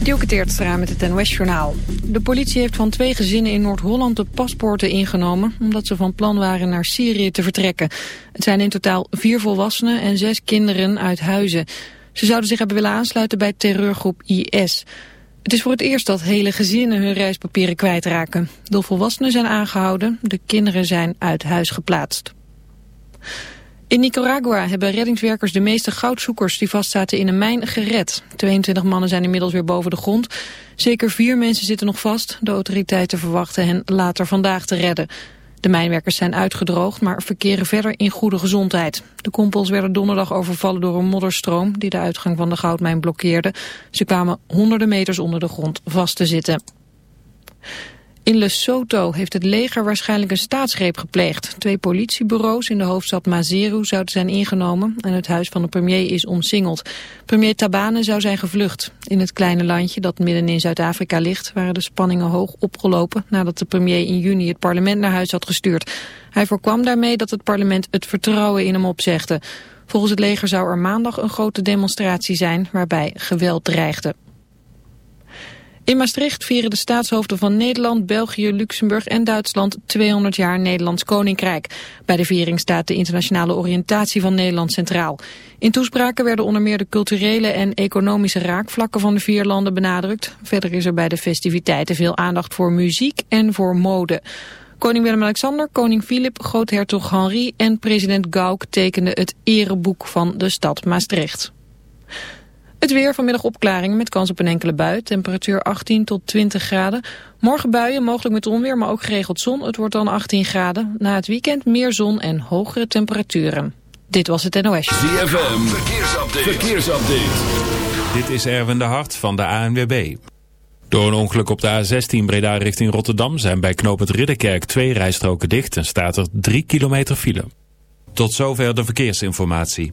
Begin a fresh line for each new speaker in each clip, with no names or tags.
Dielke Teertstra met het NOS-journaal. De politie heeft van twee gezinnen in Noord-Holland de paspoorten ingenomen... omdat ze van plan waren naar Syrië te vertrekken. Het zijn in totaal vier volwassenen en zes kinderen uit huizen. Ze zouden zich hebben willen aansluiten bij terreurgroep IS. Het is voor het eerst dat hele gezinnen hun reispapieren kwijtraken. De volwassenen zijn aangehouden, de kinderen zijn uit huis geplaatst. In Nicaragua hebben reddingswerkers de meeste goudzoekers die vastzaten in een mijn gered. 22 mannen zijn inmiddels weer boven de grond. Zeker vier mensen zitten nog vast. De autoriteiten verwachten hen later vandaag te redden. De mijnwerkers zijn uitgedroogd, maar verkeren verder in goede gezondheid. De kompels werden donderdag overvallen door een modderstroom die de uitgang van de goudmijn blokkeerde. Ze kwamen honderden meters onder de grond vast te zitten. In Lesotho heeft het leger waarschijnlijk een staatsgreep gepleegd. Twee politiebureaus in de hoofdstad Maseru zouden zijn ingenomen en het huis van de premier is omsingeld. Premier Tabane zou zijn gevlucht. In het kleine landje dat midden in Zuid-Afrika ligt waren de spanningen hoog opgelopen nadat de premier in juni het parlement naar huis had gestuurd. Hij voorkwam daarmee dat het parlement het vertrouwen in hem opzegde. Volgens het leger zou er maandag een grote demonstratie zijn waarbij geweld dreigde. In Maastricht vieren de staatshoofden van Nederland, België, Luxemburg en Duitsland 200 jaar Nederlands Koninkrijk. Bij de viering staat de internationale oriëntatie van Nederland centraal. In toespraken werden onder meer de culturele en economische raakvlakken van de vier landen benadrukt. Verder is er bij de festiviteiten veel aandacht voor muziek en voor mode. Koning Willem-Alexander, koning Filip, groothertog Henri en president Gauck tekenden het ereboek van de stad Maastricht. Het weer vanmiddag opklaringen met kans op een enkele bui. Temperatuur 18 tot 20 graden. Morgen buien, mogelijk met onweer, maar ook geregeld zon. Het wordt dan 18 graden. Na het weekend meer zon en hogere temperaturen. Dit was het NOS.
ZFM, verkeersupdate. verkeersupdate.
Dit is Erwin de Hart van de ANWB. Door een ongeluk op de A16 Breda richting Rotterdam... zijn bij knooppunt Ridderkerk twee rijstroken dicht... en staat er 3 kilometer file. Tot zover de verkeersinformatie.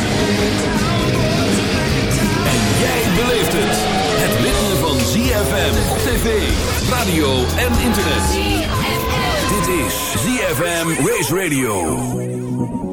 Beleeft het. Het ritme van ZFM op tv, radio en internet. Dit is ZFM Race Radio.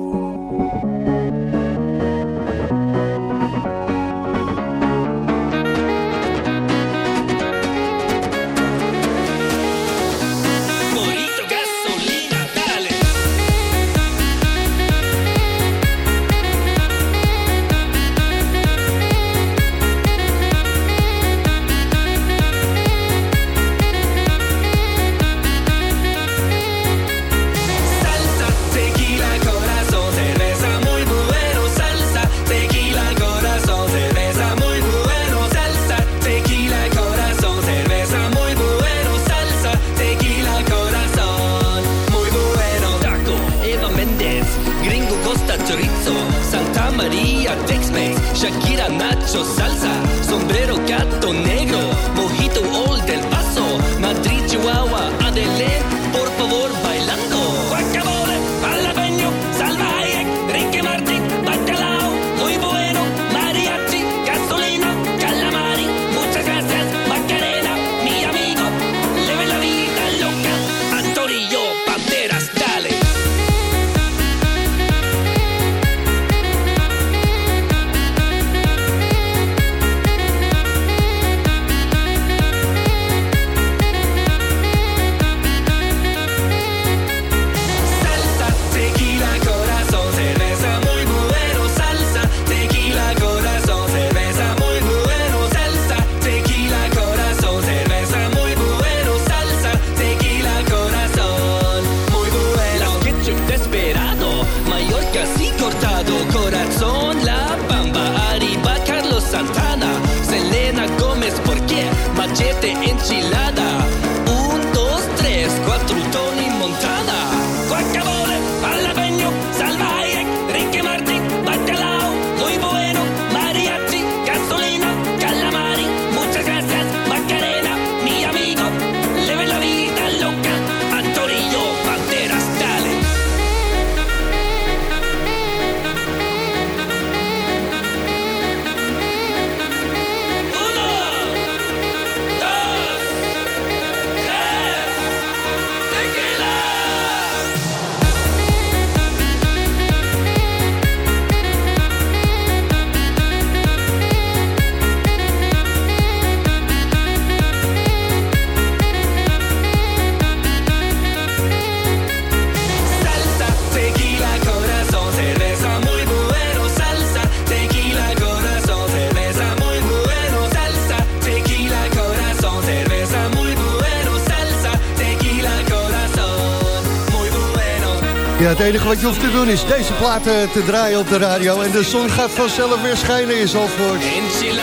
Enige wat je hoeft te doen is deze platen te draaien op de radio... en de zon gaat vanzelf weer schijnen in Zandvoort.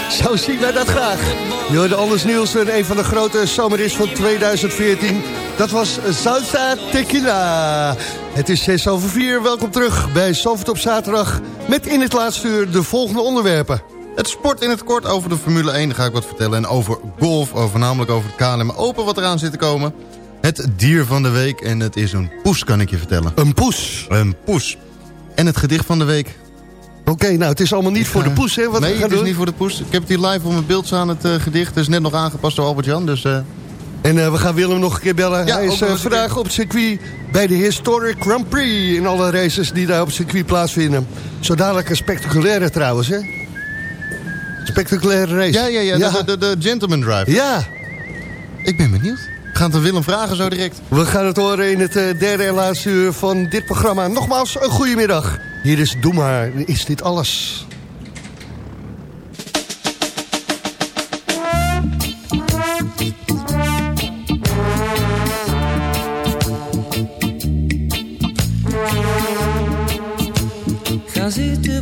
Zo zien wij dat graag. Je hoorde Anders Nielsen, een van de grote zomerhits van 2014. Dat was Salsa Tequila. Het is 6 over 4. Welkom terug bij Zandvoort op zaterdag... met in het laatste uur de volgende onderwerpen.
Het sport in het kort over de Formule 1 ga ik wat vertellen. En over golf, over, namelijk over het KLM Open wat eraan zit te komen. Het dier van de week en het is een poes kan ik je vertellen.
Een poes.
Een poes. En het gedicht van de week.
Oké, nou, het is allemaal niet voor de
Eh,
poes, hè? Wat
nee,
we gaan
het is
doen.
niet voor de poes. Ik heb het hier live op mijn beeld staan, het eh, gedicht. Het is net nog aangepast door Albert-Jan, dus... eh,
En we gaan Willem nog een keer bellen.
Ja,
Hij is vandaag op het circuit bij de Historic Grand Prix... in alle races die daar op het circuit plaatsvinden. Zo dadelijk een spectaculaire trouwens, hè? Spectaculaire race.
ja, ja, ja,
ja.
De, de, de Gentleman Drive.
Ja,
Ik ben benieuwd. Gaan het aan Willem vragen zo direct.
we gaan het horen in het eh, derde en laatste uur van dit programma. Nogmaals, een goede middag. Hier is Doe maar, is dit alles?
Ga zitten,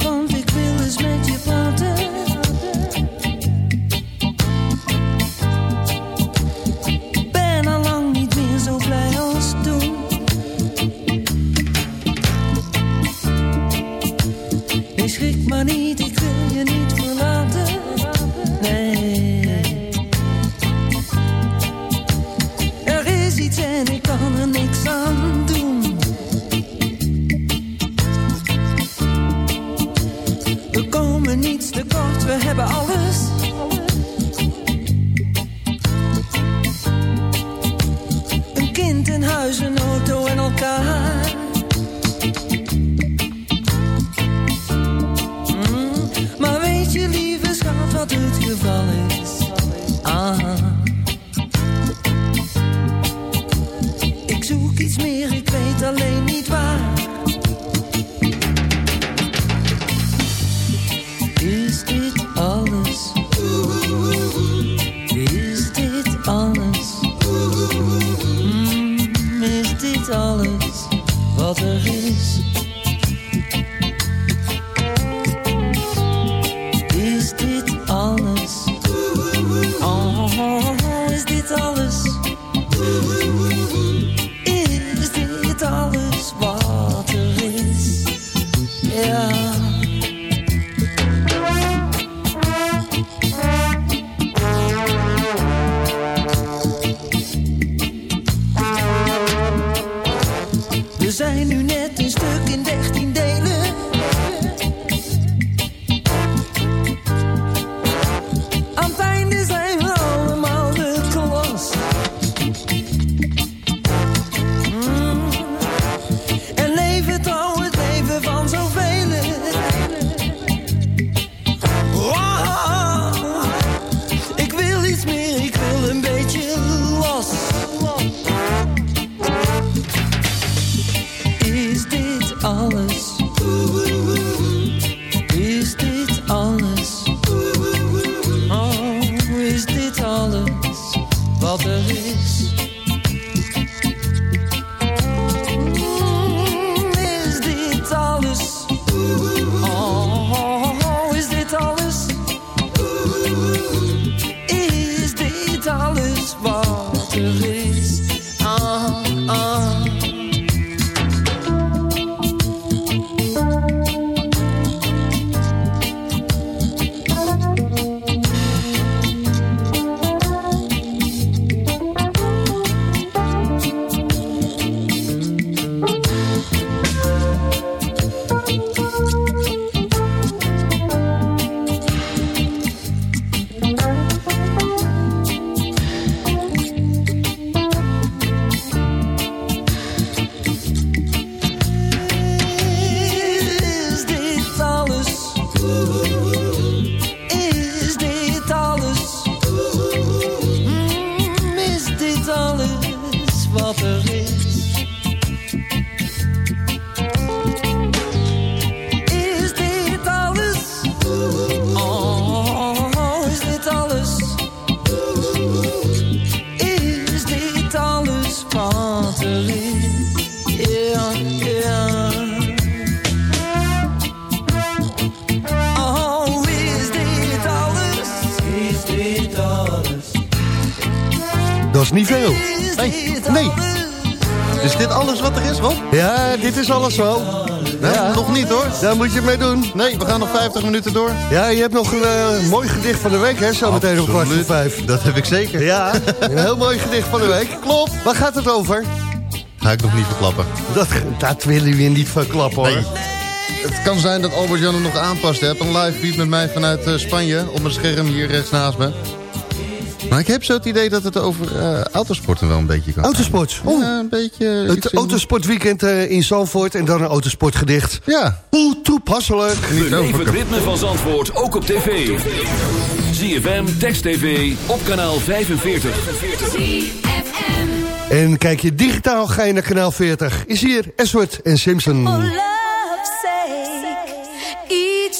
在。Alles wat er is,
Rob?
Ja, dit is alles wel.
Nou,
Ja.
Nog niet hoor.
Daar moet je mee doen.
Nee, we gaan nog 50 minuten door.
Ja, je hebt nog een eh, mooi gedicht van de week, hè? Zo meteen om kwart voor vijf.
Dat heb ik zeker.
Ja, een heel mooi gedicht van de week. Klopt. Waar gaat het over?
Ga ik nog niet verklappen.
Dat, dat willen we niet verklappen, hoor.
Nee. Het kan zijn dat Albert Jan nog aanpast. Hij heeft een live feed met mij vanuit eh, Spanje. Op mijn scherm hier rechts naast me. Maar ik heb zo het idee dat het over eh, autosporten wel een beetje kan.
Autosport. Oh,
Ja, een beetje...
het
vind-
autosportweekend eh, in Zandvoort en dan een autosportgedicht.
Ja,
Hoe toepasselijk.
niet
Beleef het ritme van Zandvoort ook op tv. ZFM, Text TV, op kanaal 45.
En kijk je digitaal, ga je naar kanaal 40. Is hier Eswert en Simpson.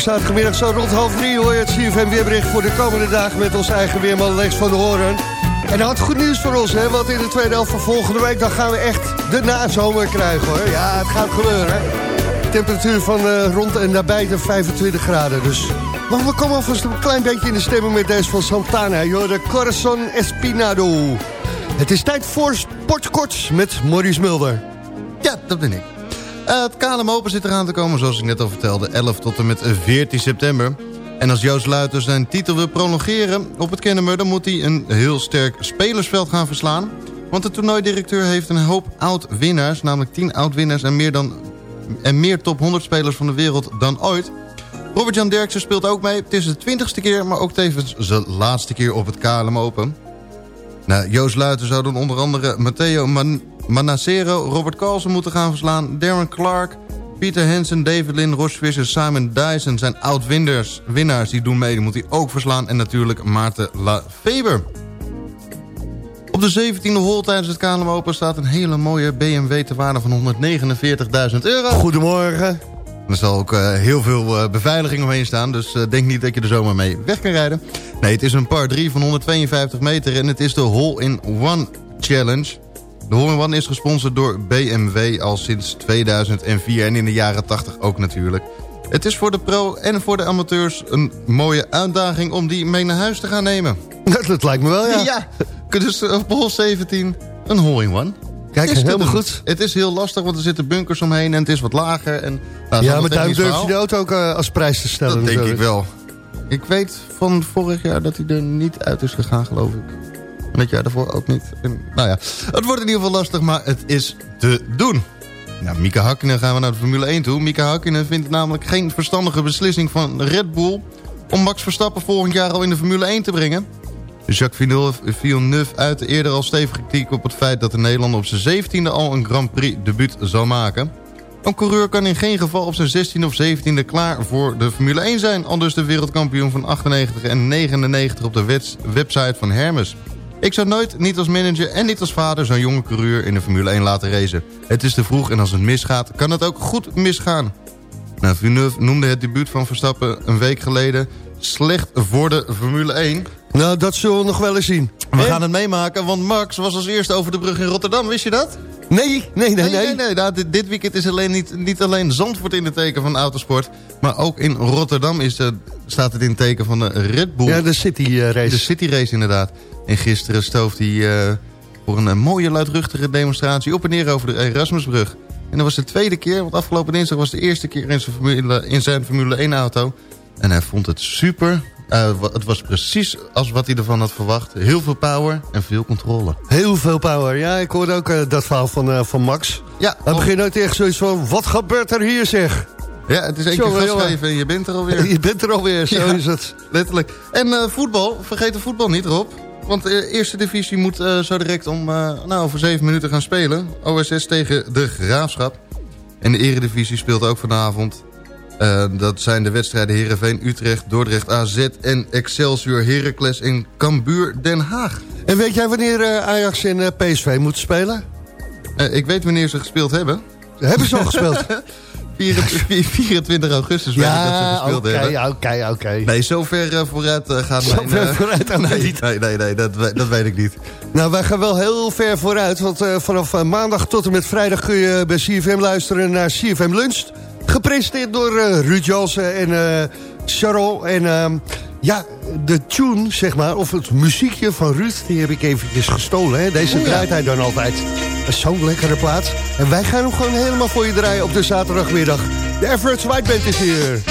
Elke zaterdagmiddag zo rond half drie hoor je het CFM weerbericht voor de komende dagen met onze eigen weerman Lex van de Horen. En hij had goed nieuws voor ons, hè, want in de tweede helft van volgende week dan gaan we echt de nazomer krijgen hoor. Ja, het gaat gebeuren. Temperatuur van eh, rond en nabij de 25 graden, dus... Maar we komen alvast een klein beetje in de stemming met deze van Santana, joh, de Corazon Espinado. Het is tijd voor Sportkorts met Maurice Mulder.
Ja, dat ben ik. Het KLM Open zit eraan te komen, zoals ik net al vertelde. 11 tot en met 14 september. En als Joost Luiter zijn titel wil prolongeren op het Kennemer... dan moet hij een heel sterk spelersveld gaan verslaan. Want de toernooidirecteur heeft een hoop oud-winnaars... namelijk 10 oud-winnaars en meer, dan, en meer top 100 spelers van de wereld dan ooit. Robert-Jan Derksen speelt ook mee. Het is de twintigste keer, maar ook tevens zijn laatste keer op het KLM Open. Nou, Joost Luiten zou dan onder andere Matteo Man Manacero, Robert Carlsen moeten gaan verslaan... Darren Clark, Pieter Hansen, David Lin, Ross Fischer, Simon Dyson... zijn oud-winnaars winnaars die doen mee, die moet hij ook verslaan. En natuurlijk Maarten Lafeber. Op de 17e hol tijdens het KLM Open staat een hele mooie BMW... te waarde van 149.000 euro.
Goedemorgen.
Er zal ook uh, heel veel uh, beveiliging omheen staan. Dus uh, denk niet dat je er zomaar mee weg kan rijden. Nee, het is een par 3 van 152 meter. En het is de Hole-in-One Challenge. De Hole-in-One is gesponsord door BMW al sinds 2004. En in de jaren 80 ook natuurlijk. Het is voor de pro en voor de amateurs een mooie uitdaging... om die mee naar huis te gaan nemen.
Dat, dat lijkt me wel, ja.
Ja, dus op hol 17 een Hole-in-One.
Kijk,
is
helemaal goed.
Het is heel lastig, want er zitten bunkers omheen en het is wat lager. En, nou,
Ja, maar daar
technisch
durf je de auto ook eh, als prijs te stellen.
Dat denk ik wel. Ik weet van vorig jaar dat hij er niet uit is gegaan, geloof ik. En dat jaar daarvoor ook niet. En, nou ja, het wordt in ieder geval lastig, maar het is te doen. Nou, Mika Hakkinen gaan we naar de Formule 1 toe. Mika Hakkinen vindt het namelijk geen verstandige beslissing van Red Bull... om Max Verstappen volgend jaar al in de Formule 1 te brengen. Jacques Villeneuve, uitte eerder al stevige kritiek op het feit... dat de Nederlander op zijn 17e al een Grand Prix debuut zal maken... Een coureur kan in geen geval op zijn 16 of 17e klaar voor de Formule 1 zijn. Aldus de wereldkampioen van 98 en 99 op de website van Hermes. Ik zou nooit, niet als manager en niet als vader... zo'n jonge coureur in de Formule 1 laten racen. Het is te vroeg en als het misgaat, kan het ook goed misgaan. Nou, noemde het debuut van Verstappen een week geleden... slecht voor de Formule 1.
Nou, dat zullen we nog wel eens zien.
We gaan het meemaken, want Max was als eerste over de brug in Rotterdam. Wist je dat?
Nee, nee, nee, nee.
Nee, nee. Nou, dit, dit weekend is alleen niet, niet alleen Zandvoort in het teken van autosport... maar ook in Rotterdam is, staat het in het teken van de Red Bull.
Ja, de City eh, race.
de City Race inderdaad. En gisteren stoof hij eh, voor een eh, mooie luidruchtige demonstratie... op en neer over de Erasmusbrug. En dat was de tweede keer, want afgelopen dinsdag was de eerste keer... in zijn Formule, in zijn Formule 1 auto. En hij vond het super. Eh, het was precies als wat hij ervan had verwacht. Heel veel power en veel controle.
Heel veel power. Ja, ik hoorde ook eh, dat verhaal van, eh, van Max.
Ja,
Hij begint nooit echt zoiets van, wat gebeurt er hier zeg?
ja het is één keer
Jongen,
gas
jongen.
geven en je bent er alweer.
Je bent er alweer, zo
Ja.
is het.
Letterlijk. En voetbal, vergeet de voetbal niet, Rob. Want de eerste divisie moet zo direct om nou, over zeven minuten gaan spelen. OSS tegen de Graafschap. En de eredivisie speelt ook vanavond. Eh, dat zijn de wedstrijden Heerenveen, Utrecht, Dordrecht, AZ en Excelsior, Heracles en Cambuur Den Haag.
En weet jij wanneer eh, Ajax en eh, PSV moeten spelen?
Ik weet wanneer ze gespeeld hebben.
Hebben ze al gespeeld?
24, 24 augustus weet ik dat ze
ja,
gespeeld hebben.
oké, oké.
Nee, zo ver eh, vooruit gaat
Zo
mijn...
vooruit aan
nee,
niet.
nee, nee, nee dat, dat weet ik niet.
Nou, wij gaan wel heel ver vooruit, want vanaf maandag tot en met vrijdag kun je bij CFM luisteren naar CFM Lunch. Gepresenteerd door eh, Ruud Jansen en Charol. En ehm, ja, de tune, zeg maar, of het muziekje van Ruud, die heb ik eventjes gestolen. Hè? Deze draait hij dan altijd. Zo'n lekkere plaats. En wij gaan hem gewoon helemaal voor je draaien op de zaterdagmiddag. De Average White Band is hier.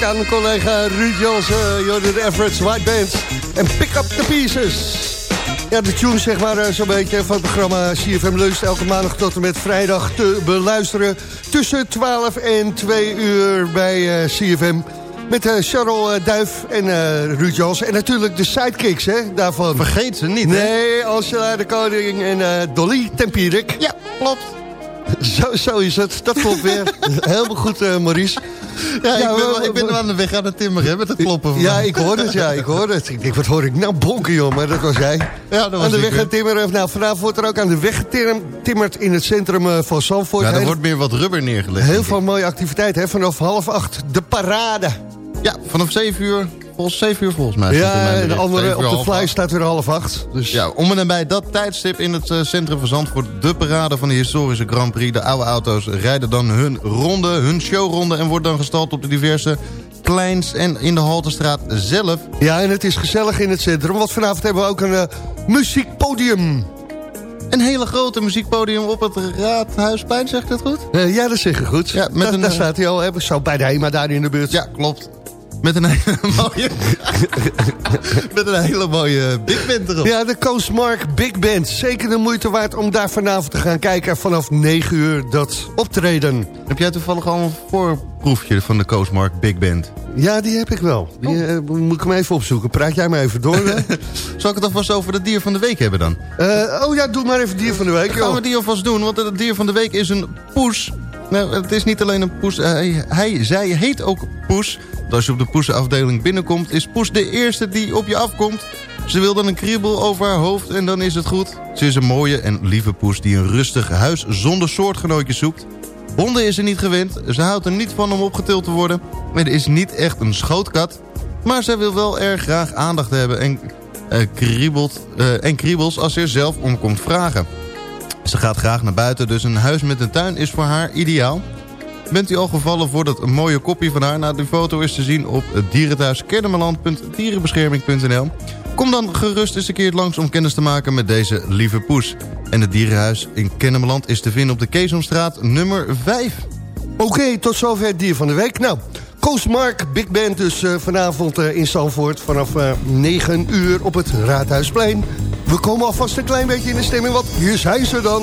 Dank aan collega Ruud Jansen, Jordan Everett's White Band en Pick Up The Pieces. Ja, de tune zeg maar eh, zo'n beetje van het programma CFM Lust... elke maandag tot en met vrijdag te beluisteren... tussen 12 en 2 uur bij uh, CFM... met uh, Charles uh, Duif en Ruud Jansen. En natuurlijk de sidekicks hè, daarvan.
Vergeet ze niet,
Nee, Angela de Koning en Dolly Tempierik.
Ja, klopt.
Zo, zo is het. Dat klopt weer. Helemaal goed, uh, Maurice.
Ja, ja, ik, ben, wel, ik ben aan de weg aan het timmeren met het kloppen. Van
ja, ik hoor het, ja, ik hoor het. Ik denk, wat hoor ik nou bonken, joh, maar dat was jij.
Ja, dat was
aan de weg aan timmeren. Nou, vanavond wordt er ook aan de weg getimmerd in het centrum uh, van Zandvoort.
Ja, er wordt meer wat rubber neergelegd.
Heel veel mooie activiteiten, hè. Vanaf half acht, de parade.
Ja, vanaf 7 uur, volgens 7 uur volgens mij.
Ja, en de andere op de fly staat weer half acht. Dus...
Ja, om en nabij dat tijdstip in het uh, centrum van Zandvoort... de parade van de historische Grand Prix. De oude auto's rijden dan hun ronde, hun showronde... en wordt dan gestald op de diverse kleins en in de Haltestraat zelf.
Ja, en het is gezellig in het centrum. Want vanavond hebben we ook een uh, muziekpodium.
Een hele grote muziekpodium op het Raadhuisplein, zeg ik dat goed?
Uh, ja, dat zeg je goed.
Ja, met een,
daar staat hij al, hè, zo bij de HEMA daar in de buurt.
Ja, klopt. Met een hele mooie... met een hele mooie big band erop.
Ja, de Coastmark Big Band. Zeker de moeite waard om daar vanavond te gaan kijken. Vanaf 9 uur dat optreden.
Heb jij toevallig al een voorproefje van de Coastmark Big Band?
Ja, die heb ik wel. Die oh. uh, moet ik hem even opzoeken. Praat jij maar even door.
Zal ik het alvast over het dier van de week hebben dan?
Uh, oh ja, doe maar even dier van de week.
Gaan we die alvast doen, want het dier van de week is een poes. Nou, het is niet alleen een poes. Hij, hij, zij heet ook Poes. Als je op de poesenafdeling binnenkomt, is Poes de eerste die op je afkomt. Ze wil dan een kriebel over haar hoofd en dan is het goed. Ze is een mooie en lieve poes die een rustig huis zonder soortgenootjes zoekt. Honden is ze niet gewend. Ze houdt er niet van om opgetild te worden. Het is niet echt een schootkat. Maar zij wil wel erg graag aandacht hebben en, uh, kriebelt, uh, en kriebels als ze er zelf om komt vragen. Ze gaat graag naar buiten, dus een huis met een tuin is voor haar ideaal. Bent u al gevallen voor dat mooie kopje van haar? Nou, die foto is te zien op dierenthuiskennemerland.dierenbescherming.nl. Kom dan gerust eens een keer langs om kennis te maken met deze lieve poes. En het dierenhuis in Kennemerland is te vinden op de Keesomstraat nummer 5.
Oké, tot zover het dier van de week. Nou, Coastmark Big Band dus uh, vanavond uh, in Zandvoort vanaf uh, 9 uur op het Raadhuisplein. We komen alvast een klein beetje in de stemming, want hier zijn ze dan.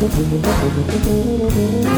Thank you.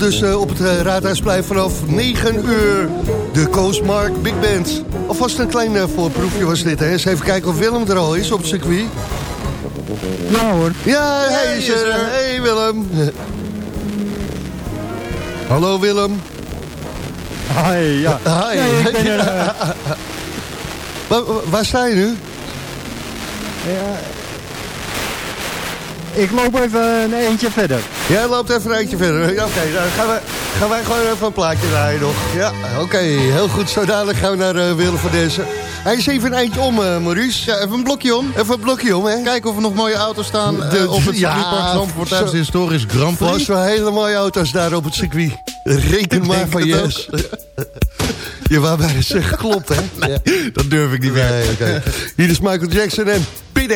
Dus eh, op het uh, Raadhuisplein vanaf 9 uur. De Coastmark Big Band. Alvast een klein eh, voorproefje was dit. Hè. Eens even kijken of Willem er al is op het circuit.
Ja hoor.
Ja, hij is er. Hey Willem. Hallo Willem.
Hi, ja.
Hi.
Nee, ik ben er, eh,
waar, waar sta je nu?
ja. Ik loop even een eentje verder.
Jij loopt even een eindje verder. Oké, dan gaan, we, gaan wij gewoon even een plaatje draaien nog. Ja, oké. heel goed. Zo dadelijk gaan we naar eh, Willem van deze. Hij is even een eindje om, eh, Maurice.
Ja, even een blokje om.
Even een blokje om, hè.
Kijken of er nog mooie auto's staan eh,
De-
op het
ja,
circuitpark Zandvoort tijdens historisch Grand
Was
Prix.
wel hele mooie auto's daar op het circuit. Reken maar van
het
yes. Je wou bijna zeggen, klopt, hè? Ja.
Dat durf ik niet meer.
Nee, oké. Hier is Michael Jackson en Beat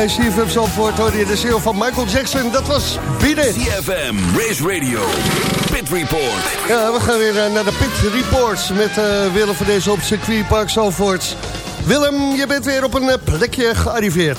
Bij CFM Zandvoort hoorde je de ziel van Michael Jackson. Dat was It.
CFM, Race Radio, Pit Report.
Ja, we gaan weer eh, naar de Pit Reports met eh, Willem van deze op circuitpark Zandvoort. Willem, je bent weer op een eh, plekje gearriveerd.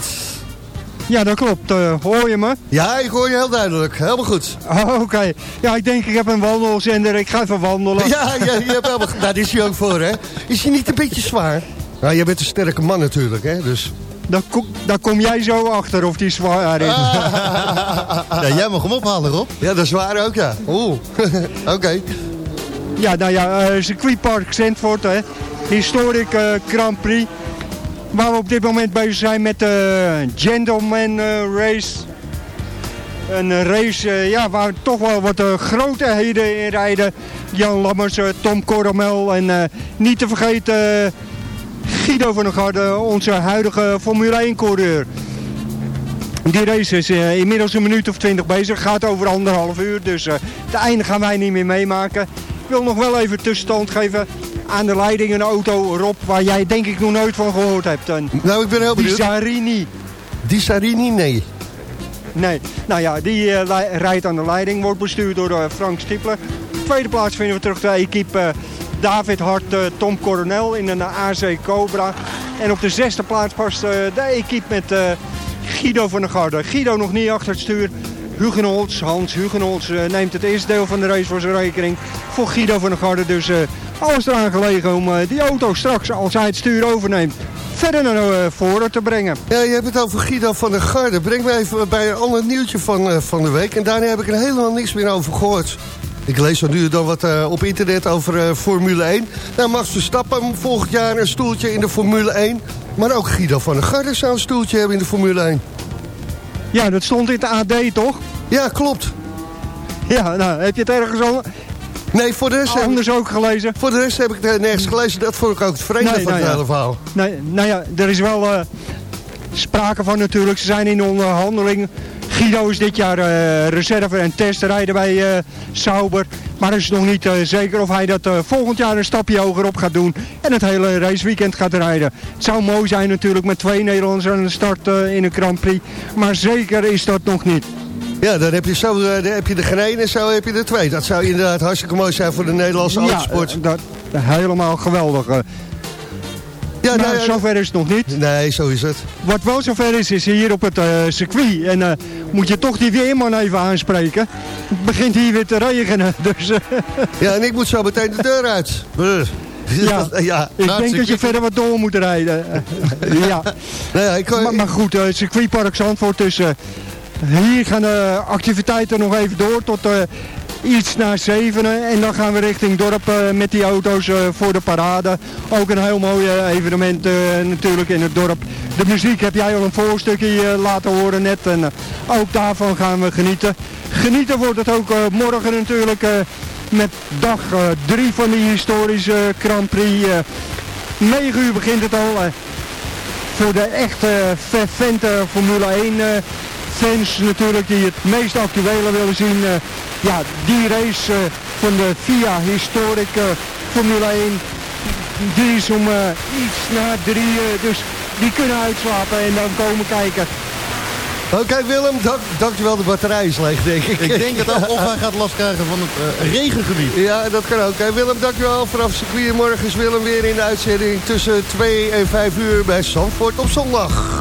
Ja, dat klopt. Hoor je me?
Ja, ik hoor je heel duidelijk. Helemaal goed.
Oh, Oké. Ja, ik denk ik heb een wandelzender. Ik ga even wandelen.
Ja, je, je hebt helemaal... Daar is hij ook voor, hè? Is hij niet een beetje zwaar? Nou, jij bent een sterke man natuurlijk, hè? Dus
daar, ko- daar kom jij zo achter of die zwaar is.
Ja, jij mag hem ophalen, Rob.
Ja, dat is waar ook, ja. Oeh, oké.
Ja, nou ja, eh, circuitpark Zandvoort, hè. Historic eh, Grand Prix. Waar we op dit moment bezig zijn met de Gentleman eh, Race. Een race ja, waar toch wel wat grootheden in rijden. Jan Lammers, Tom Coramel en eh, niet te vergeten Guido van der Garde, onze huidige Formule 1 coureur. Die race is eh, inmiddels een minuut of twintig bezig. Gaat over anderhalf uur. Dus eh het einde gaan wij niet meer meemaken. Ik wil nog wel even tussenstand geven aan de leiding een auto, Rob, waar jij denk ik nog nooit van gehoord hebt. Een
Nou, ik ben heel benieuwd.
Bizarini.
Die Sarini, nee.
Nee, nou ja, die eh, rijdt aan de leiding, wordt bestuurd door Frank Stipler. Tweede plaats vinden we terug de equipe David Hart, eh, Tom Coronel in een AC Cobra. En op de zesde plaats past eh, de equipe met eh, Guido van der Garde. Guido nog niet achter het stuur. Hugenholz, Hans Hugenholz neemt het eerste deel van de race voor zijn rekening. Voor Guido van der Garde dus alles eraan gelegen om die auto straks, als hij het stuur overneemt, verder naar voren te brengen.
Ja, je hebt het over Guido van der Garde. Breng me even bij een ander nieuwtje van, van de week. En daarna heb ik er helemaal niks meer over gehoord. Ik lees zo nu dan wat eh, op internet over eh, Formule 1. Nou, Max Verstappen volgend jaar een stoeltje in de Formule 1. Maar ook Guido van der Garde zou een stoeltje hebben in de Formule 1.
Ja, dat stond in de AD toch?
Ja, klopt.
Ja, nou, heb je het ergens al
Nee, voor de rest, heb,
anders ook gelezen?
voor de rest heb ik het nergens gelezen. Dat vond ik ook het vreemde
Nee,
van
nou
het
ja.
hele verhaal.
Nee, nou ja, er is wel eh, sprake van natuurlijk. Ze zijn in onderhandeling. Guido is dit jaar eh, reserve en testrijder bij eh, Sauber. Maar het is nog niet eh, zeker of hij dat volgend jaar een stapje hoger op gaat doen. En het hele raceweekend gaat rijden. Het zou mooi zijn natuurlijk met twee Nederlanders aan de start in een Grand Prix. Maar zeker is dat nog niet.
Ja, dan heb je, zo, dan heb je de geen en zo heb je de twee. Dat zou inderdaad hartstikke mooi zijn voor de Nederlandse autosport.
Ja, dat, helemaal geweldig.
Ja,
maar
nou
zover is het nog niet.
Nee, zo is het.
Wat wel zover is, is hier op het eh, circuit. En eh, moet je toch die weerman even aanspreken. Het begint hier weer te regenen. Dus eh,
Ja, en ik moet zo meteen de deur uit.
Ja,
ja.
ik
nou,
denk dat je verder wat door moet rijden. Ja.
Nou ja, ik,
Maar, maar goed, circuitpark Zandvoort. Eh, hier gaan de activiteiten nog even door tot iets na zevenen. En dan gaan we richting dorp eh, met die auto's eh, voor de parade. Ook een heel mooi eh, evenement natuurlijk in het dorp. De muziek heb jij al een voorstukje laten horen net. En ook daarvan gaan we genieten. Genieten wordt het ook morgen natuurlijk met dag 3 van die historische Grand Prix. eh 9 uur begint het al. voor de echte fervente Formule 1 eh, fans natuurlijk die het meest actuele willen zien. eh, ja, die race eh, van de FIA Historic eh, Formule 1. Die is om iets na drie, eh, dus die kunnen uitslapen en dan komen kijken.
Oké Willem, dank, dankjewel. De batterij is leeg, denk ik.
Ik denk het ook, of hij gaat last krijgen van het regengebied.
Ja, dat kan ook. Hey, Willem, dankjewel. Vanaf circuit morgen is Willem weer in de uitzending tussen 2 en 5 uur bij Zandvoort op zondag.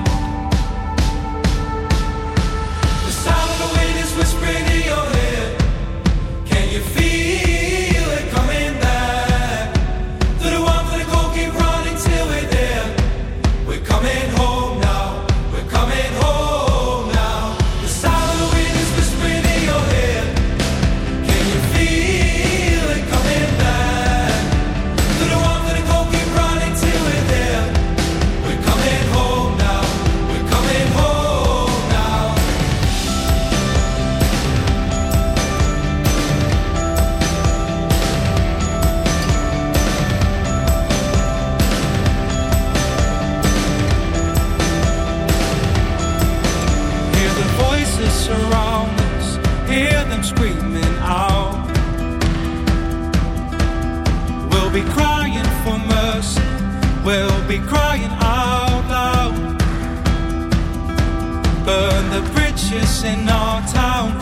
Be crying out loud. Burn the bridges in our town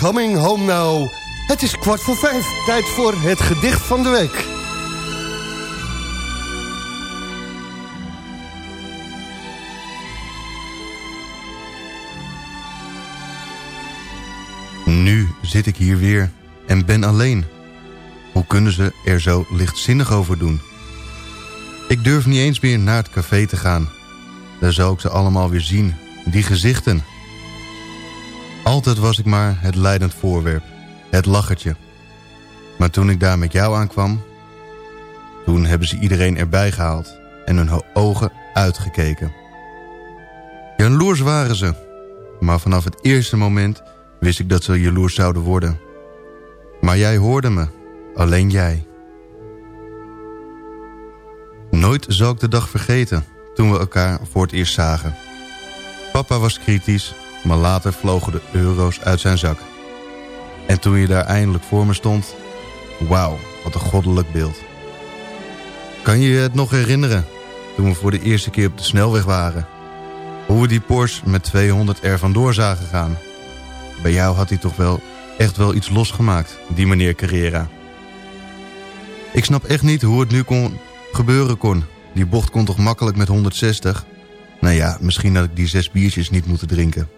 Coming Home Now.
Het is kwart voor vijf. Tijd voor het gedicht van de week.
Nu zit ik hier weer en ben alleen. Hoe kunnen ze er zo lichtzinnig over doen? Ik durf niet eens meer naar het café te gaan. Daar zou ik ze allemaal weer zien, die gezichten. Altijd was ik maar het leidend voorwerp, het lachertje. Maar toen ik daar met jou aankwam... toen hebben ze iedereen erbij gehaald en hun ogen uitgekeken. Jaloers waren ze, maar vanaf het eerste moment wist ik dat ze jaloers zouden worden. Maar jij hoorde me, alleen jij. Nooit zal ik de dag vergeten toen we elkaar voor het eerst zagen. Papa was kritisch, maar later vlogen de euro's uit zijn zak. En toen je daar eindelijk voor me stond... Wauw, wat een goddelijk beeld. Kan je je het nog herinneren? Toen we voor de eerste keer op de snelweg waren. Hoe we die Porsche met 200 er vandoor zagen gaan. Bij jou had hij toch wel echt wel iets losgemaakt, die meneer Carrera. Ik snap echt niet hoe het nu kon gebeuren kon. Die bocht kon toch makkelijk met 160? Nou ja, misschien had ik die zes biertjes niet moeten drinken.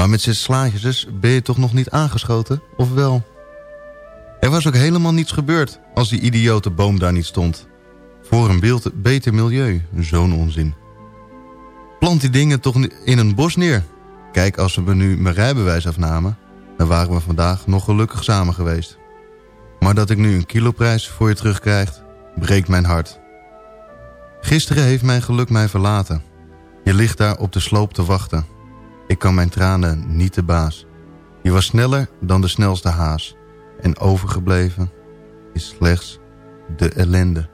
Maar met zes slaatjes ben je toch nog niet aangeschoten, of wel? Er was ook helemaal niets gebeurd als die idiote boom daar niet stond. Voor een beeld beter milieu, zo'n onzin. Plant die dingen toch in een bos neer. Kijk, als we nu mijn rijbewijs afnamen... dan waren we vandaag nog gelukkig samen geweest. Maar dat ik nu een kiloprijs voor je terugkrijg, breekt mijn hart. Gisteren heeft mijn geluk mij verlaten. Je ligt daar op de sloop te wachten. Ik kan mijn tranen niet te baas. Je was sneller dan de snelste haas. En overgebleven is slechts de ellende.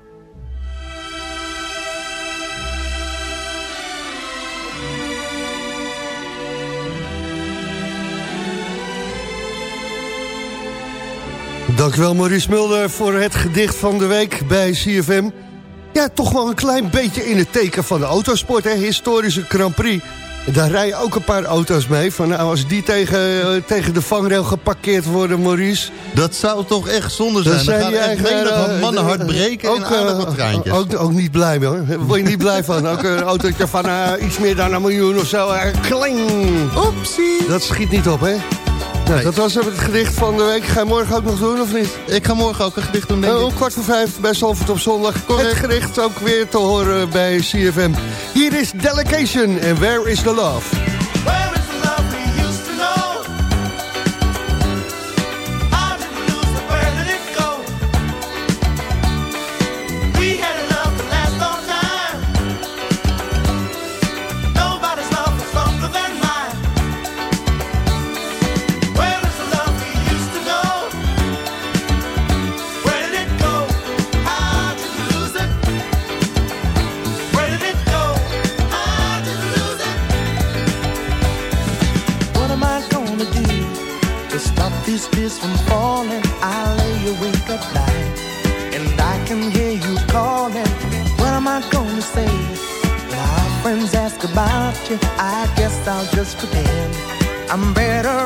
Dankjewel Maurice Mulder voor het gedicht van de week bij CFM. Ja, toch wel een klein beetje in het teken van de autosport, hè? Historische Grand Prix. Daar rijden ook een paar auto's mee. Van, nou, als die tegen, eh, tegen de vangrail geparkeerd worden, Maurice...
Dat zou toch echt zonde zijn.
Dan
Dan
zijn
gaan
die
echt menig
eh,
mannen hard
eh,
breken en
ook,
aardig wat traantjes.
Ook, ook niet blij mee, hoor. Daar word je niet blij van. Ook een autootje van eh, iets meer dan een miljoen of zo. eh, kling!
Oepsie.
Dat schiet niet op, hè? Dat was het gedicht van de week. Ga je morgen ook nog doen, of niet?
Ik ga morgen ook een gedicht doen, denk
Oh,
ik.
om kwart voor vijf bij Zalvoort op zondag. Het gedicht ook weer te horen bij CFM. Hier is Delegation en Where is the Love?
I guess I'll just pretend I'm better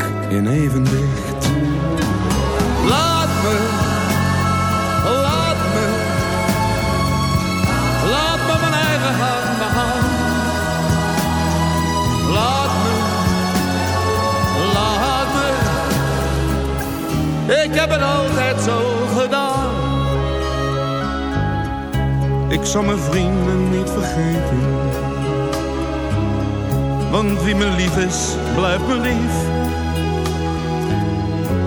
in evenwicht. Laat me, laat me, laat me mijn eigen hand begaan. Laat me, laat me, ik heb het altijd zo gedaan. Ik zal mijn vrienden niet vergeten Want wie me lief is, blijft me lief.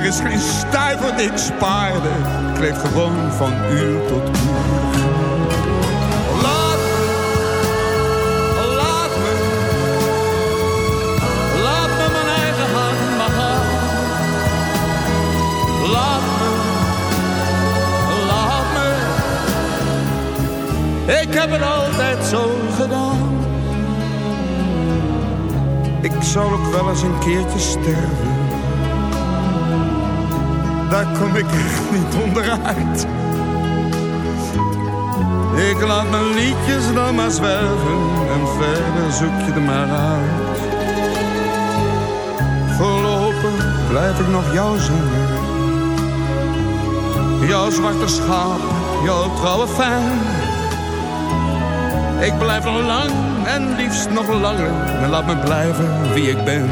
Er is geen stuiver die ik spaarde. Ik gewoon van uur tot uur. Laat me, laat me, laat me mijn eigen hand maar. Laat me, laat me. Ik heb het altijd zo gedaan. Ik zal ook wel eens een keertje sterven daar kom ik echt niet onderuit. Ik laat mijn liedjes dan maar zwerven en verder zoek je er maar uit. Voorlopig blijf ik nog jou zingen. Jouw zwarte schaap, jouw trouwe fan. Ik blijf nog lang en liefst nog langer. En laat me blijven wie ik ben.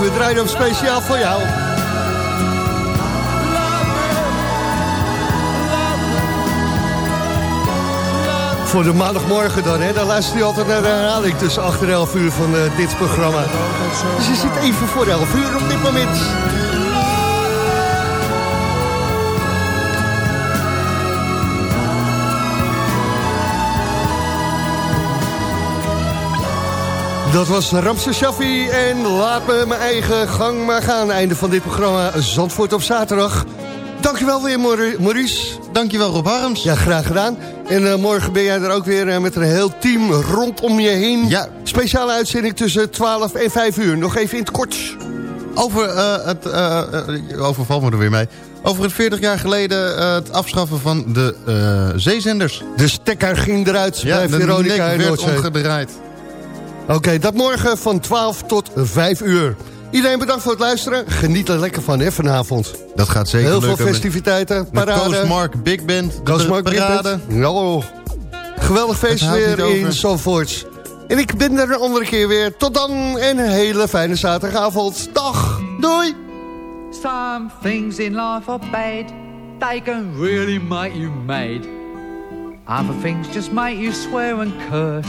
We draaien hem speciaal voor jou. Voor de maandagmorgen dan, hè? Dan luister je altijd naar de herhaling tussen 8 en 11 uur van eh, dit programma. Dus je zit even voor 11 uur op dit moment. Dat was Ramse Shaffi en laat me mijn eigen gang maar gaan. Einde van dit programma Zandvoort op zaterdag. Dankjewel weer, Mauri- Maurice.
Dankjewel, Rob Harms.
Ja, graag gedaan. En eh, morgen ben jij er ook weer eh, met een heel team rondom je heen.
Ja.
Speciale uitzending tussen 12 en 5 uur. Nog even in het kort.
Over eh, het... overval me er weer mee. Over het 40 jaar geleden het afschaffen van de zeezenders.
De stekker ging eruit bij
de
Veronica
nek
en
werd omgedraaid.
Oké, dat morgen van 12 tot 5 uur. Iedereen bedankt voor het luisteren. Geniet er lekker van, hè, vanavond.
Dat gaat zeker
Heel veel
lukken met-
festiviteiten, parade.
Coast Mark Big Band, de
Coast Mark Big
parade.
Band. Nou, geweldig feest weer in
over.
Zandvoort. En ik ben er een andere keer weer. Tot dan en een hele fijne zaterdagavond. Dag, doei!
Some things in life are bad. They can really make you mad. Other things just make you swear and curse.